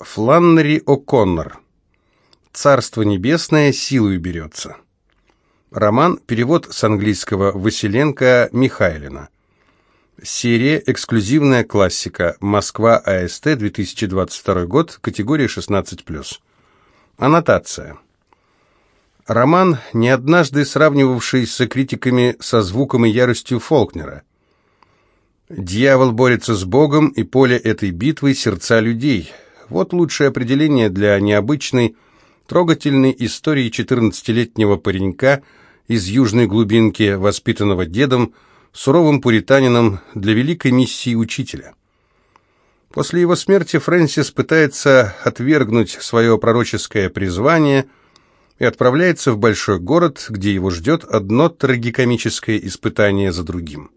Фланнери О'Коннор. «Царство небесное силою берется». Роман, перевод с английского Василенко Михайлина. Серия «Эксклюзивная классика. Москва. АСТ. 2022 год. Категория 16+.» Аннотация. Роман, не однажды сравнивавшийся критиками со звуком и яростью Фолкнера. «Дьявол борется с Богом, и поле этой битвы – сердца людей». Вот лучшее определение для необычной, трогательной истории 14-летнего паренька из южной глубинки, воспитанного дедом, суровым пуританином для великой миссии учителя. После его смерти Фрэнсис пытается отвергнуть свое пророческое призвание и отправляется в большой город, где его ждет одно трагикомическое испытание за другим.